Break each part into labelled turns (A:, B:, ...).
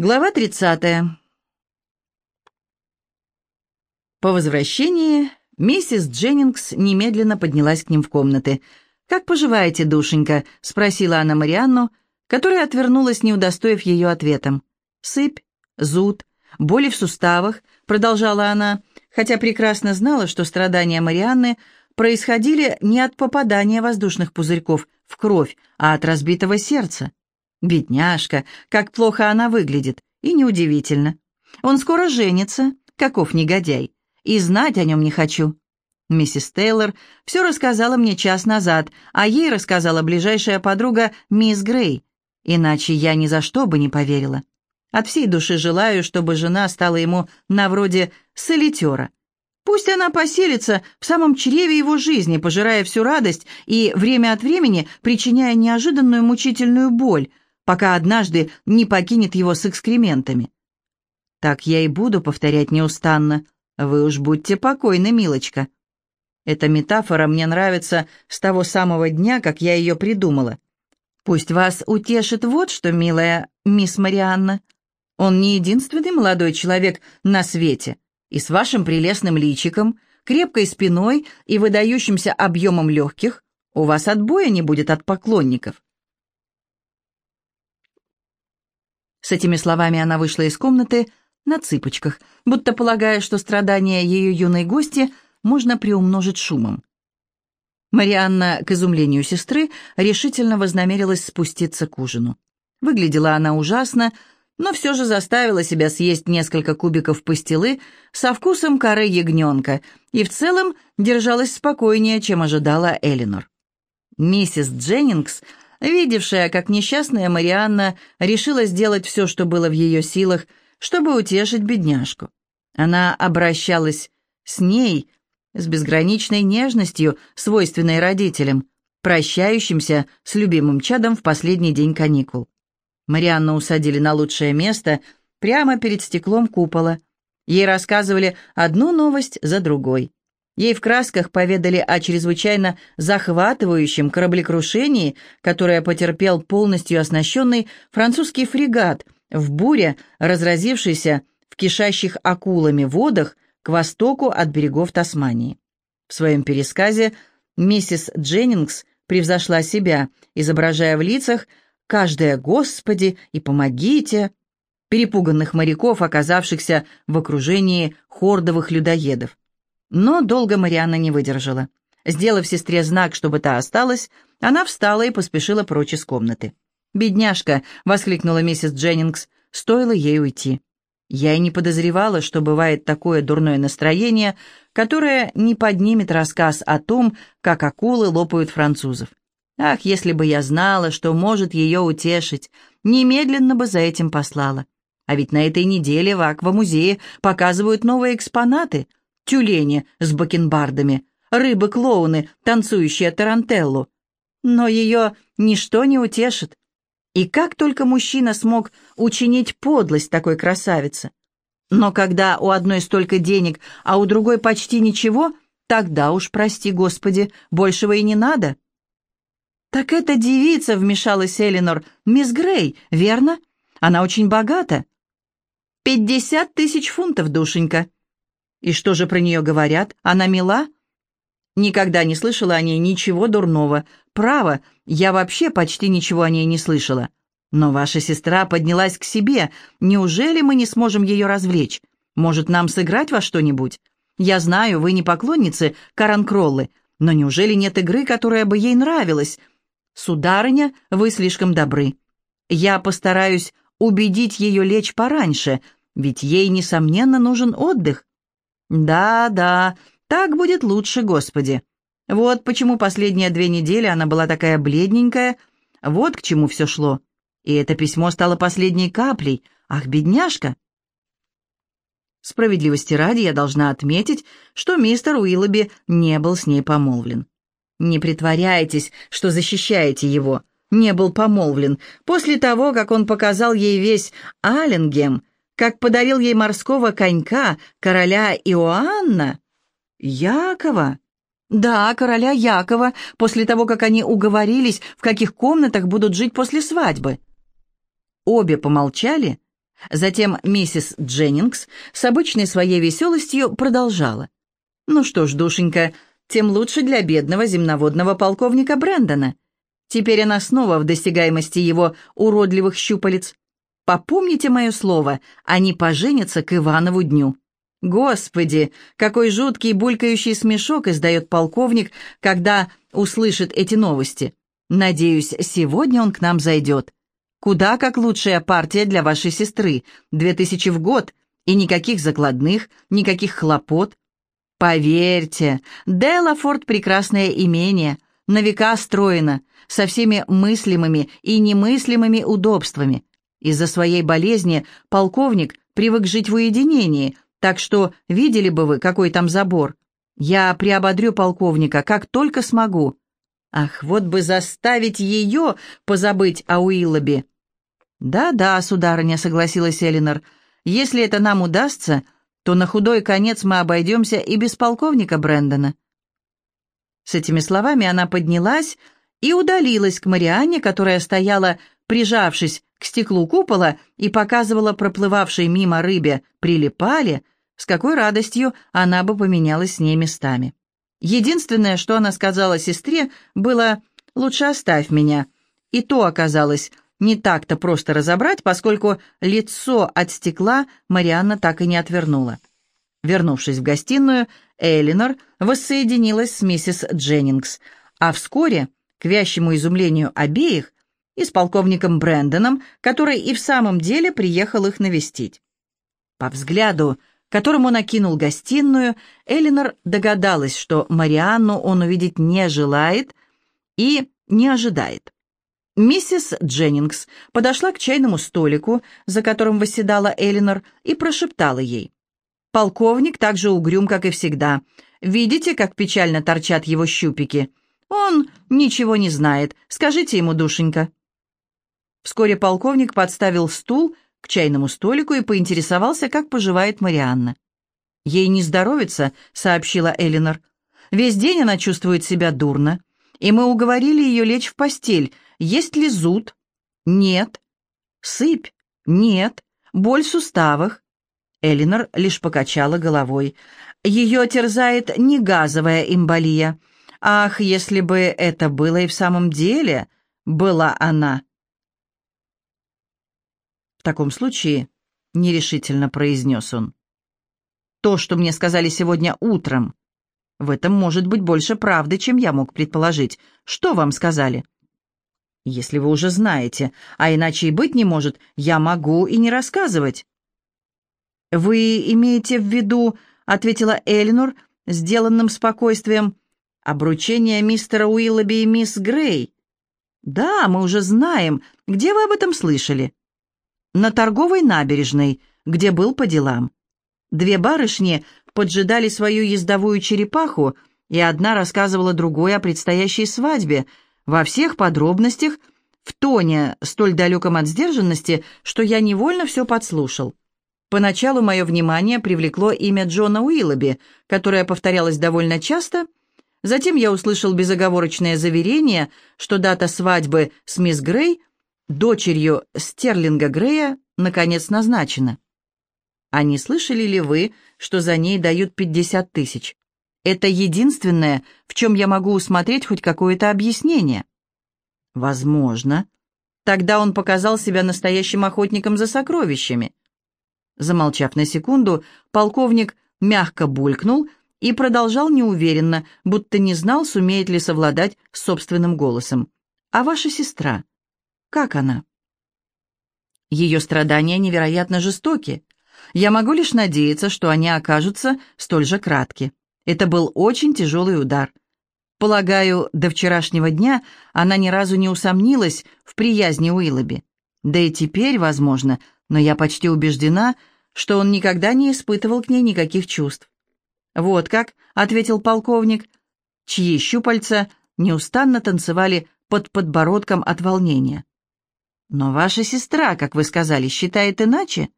A: Глава 30. По возвращении миссис Дженнингс немедленно поднялась к ним в комнаты. «Как поживаете, душенька?» — спросила она Марианну, которая отвернулась, не удостоив ее ответом. «Сыпь, зуд, боли в суставах», — продолжала она, хотя прекрасно знала, что страдания Марианны происходили не от попадания воздушных пузырьков в кровь, а от разбитого сердца. Бедняжка, как плохо она выглядит, и неудивительно. Он скоро женится, каков негодяй, и знать о нем не хочу. Миссис Тейлор все рассказала мне час назад, а ей рассказала ближайшая подруга мисс Грей, иначе я ни за что бы не поверила. От всей души желаю, чтобы жена стала ему на вроде солитера. Пусть она поселится в самом чреве его жизни, пожирая всю радость и время от времени причиняя неожиданную мучительную боль, пока однажды не покинет его с экскрементами. Так я и буду повторять неустанно. Вы уж будьте покойны, милочка. Эта метафора мне нравится с того самого дня, как я ее придумала. Пусть вас утешит вот что, милая мисс Марианна. Он не единственный молодой человек на свете, и с вашим прелестным личиком, крепкой спиной и выдающимся объемом легких у вас отбоя не будет от поклонников. С этими словами она вышла из комнаты на цыпочках, будто полагая, что страдания ее юной гости можно приумножить шумом. Марианна, к изумлению сестры, решительно вознамерилась спуститься к ужину. Выглядела она ужасно, но все же заставила себя съесть несколько кубиков пастилы со вкусом коры ягненка и в целом держалась спокойнее, чем ожидала Элинор. Миссис Дженнингс видевшая, как несчастная Марианна решила сделать все, что было в ее силах, чтобы утешить бедняжку. Она обращалась с ней с безграничной нежностью, свойственной родителям, прощающимся с любимым чадом в последний день каникул. Марианну усадили на лучшее место, прямо перед стеклом купола. Ей рассказывали одну новость за другой. Ей в красках поведали о чрезвычайно захватывающем кораблекрушении, которое потерпел полностью оснащенный французский фрегат в буре, разразившейся в кишащих акулами водах к востоку от берегов Тасмании. В своем пересказе миссис Дженнингс превзошла себя, изображая в лицах «каждое Господи и помогите», перепуганных моряков, оказавшихся в окружении хордовых людоедов. Но долго Марианна не выдержала. Сделав сестре знак, чтобы та осталась, она встала и поспешила прочь из комнаты. «Бедняжка!» — воскликнула миссис Дженнингс. «Стоило ей уйти. Я и не подозревала, что бывает такое дурное настроение, которое не поднимет рассказ о том, как акулы лопают французов. Ах, если бы я знала, что может ее утешить, немедленно бы за этим послала. А ведь на этой неделе в Аквамузее показывают новые экспонаты — тюлени с бакенбардами, рыбы-клоуны, танцующие тарантеллу. Но ее ничто не утешит. И как только мужчина смог учинить подлость такой красавице? Но когда у одной столько денег, а у другой почти ничего, тогда уж, прости господи, большего и не надо. «Так эта девица», — вмешалась Элинор, — «мисс Грей, верно? Она очень богата». «Пятьдесят тысяч фунтов, душенька». И что же про нее говорят? Она мила? Никогда не слышала о ней ничего дурного. Право, я вообще почти ничего о ней не слышала. Но ваша сестра поднялась к себе. Неужели мы не сможем ее развлечь? Может, нам сыграть во что-нибудь? Я знаю, вы не поклонницы Каранкроллы, но неужели нет игры, которая бы ей нравилась? Сударыня, вы слишком добры. Я постараюсь убедить ее лечь пораньше, ведь ей, несомненно, нужен отдых. Да, да, так будет лучше, Господи. Вот почему последние две недели она была такая бледненькая, вот к чему все шло. И это письмо стало последней каплей. Ах, бедняжка! Справедливости ради я должна отметить, что мистер Уиллоби не был с ней помолвлен. Не притворяйтесь, что защищаете его. Не был помолвлен. После того, как он показал ей весь Алленгем, как подарил ей морского конька короля Иоанна? Якова? Да, короля Якова, после того, как они уговорились, в каких комнатах будут жить после свадьбы. Обе помолчали, Затем миссис Дженнингс с обычной своей веселостью продолжала. «Ну что ж, душенька, тем лучше для бедного земноводного полковника Брэндона. Теперь она снова в достигаемости его уродливых щупалец. Попомните мое слово, они поженятся к Иванову дню». Господи, какой жуткий булькающий смешок издает полковник, когда услышит эти новости. Надеюсь, сегодня он к нам зайдет. Куда как лучшая партия для вашей сестры. Две тысячи в год. И никаких закладных, никаких хлопот. Поверьте, Делафорд — прекрасное имение, на века строено, со всеми мыслимыми и немыслимыми удобствами. Из-за своей болезни полковник привык жить в уединении, так что видели бы вы, какой там забор. Я приободрю полковника, как только смогу. Ах, вот бы заставить ее позабыть о Уиллобе. «Да-да, сударыня», — согласилась Элинор, — «если это нам удастся, то на худой конец мы обойдемся и без полковника Брэндона». С этими словами она поднялась и удалилась к Марианне, которая стояла, прижавшись к стеклу купола и показывала проплывавшей мимо рыбе «прилипали», с какой радостью она бы поменялась с ней местами. Единственное, что она сказала сестре, было «лучше оставь меня». И то оказалось не так-то просто разобрать, поскольку лицо от стекла Марианна так и не отвернула. Вернувшись в гостиную, Элинор воссоединилась с миссис Дженнингс, а вскоре, к вящему изумлению обеих, и с полковником Брэндоном, который и в самом деле приехал их навестить. По взгляду которым он окинул гостиную, Элинор догадалась, что Марианну он увидеть не желает и не ожидает. Миссис Дженнингс подошла к чайному столику, за которым восседала Элинор, и прошептала ей. «Полковник так же угрюм, как и всегда. Видите, как печально торчат его щупики? Он ничего не знает. Скажите ему, душенька». Вскоре полковник подставил стул, к чайному столику и поинтересовался, как поживает Марианна. «Ей не здоровится», — сообщила Элинор. «Весь день она чувствует себя дурно, и мы уговорили ее лечь в постель. Есть ли зуд?» «Нет». «Сыпь?» «Нет». «Боль в суставах?» Элинор лишь покачала головой. «Ее терзает не газовая эмболия. Ах, если бы это было и в самом деле была она!» «В таком случае», — нерешительно произнес он, «то, что мне сказали сегодня утром, в этом может быть больше правды, чем я мог предположить. Что вам сказали?» «Если вы уже знаете, а иначе и быть не может, я могу и не рассказывать». «Вы имеете в виду», — ответила Элинор, сделанным спокойствием, «обручение мистера Уиллоби и мисс Грей». «Да, мы уже знаем. Где вы об этом слышали?» На торговой набережной, где был по делам. Две барышни поджидали свою ездовую черепаху, и одна рассказывала другой о предстоящей свадьбе, во всех подробностях, в тоне, столь далеком от сдержанности, что я невольно все подслушал. Поначалу мое внимание привлекло имя Джона Уиллоби, которое повторялось довольно часто. Затем я услышал безоговорочное заверение, что дата свадьбы с мисс Грей дочерью Стерлинга Грея, наконец назначена. А не слышали ли вы, что за ней дают 50 тысяч? Это единственное, в чем я могу усмотреть хоть какое-то объяснение. Возможно. Тогда он показал себя настоящим охотником за сокровищами. Замолчав на секунду, полковник мягко булькнул и продолжал неуверенно, будто не знал, сумеет ли совладать с собственным голосом. «А ваша сестра? Как она? Ее страдания невероятно жестоки. Я могу лишь надеяться, что они окажутся столь же кратки. Это был очень тяжелый удар. Полагаю, до вчерашнего дня она ни разу не усомнилась в приязни Уиллоби. Да и теперь, возможно, но я почти убеждена, что он никогда не испытывал к ней никаких чувств. «Вот как», — ответил полковник, чьи щупальца неустанно танцевали под подбородком от волнения. Но ваша сестра, как вы сказали, считает иначе?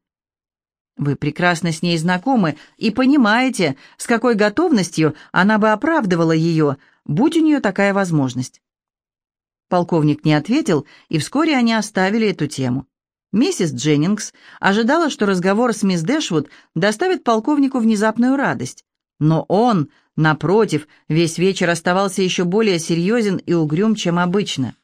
A: Вы прекрасно с ней знакомы и понимаете, с какой готовностью она бы оправдывала ее, будь у нее такая возможность. Полковник не ответил, и вскоре они оставили эту тему. Миссис Дженнингс ожидала, что разговор с мисс Дэшвуд доставит полковнику внезапную радость. Но он, напротив, весь вечер оставался еще более серьезен и угрюм, чем обычно.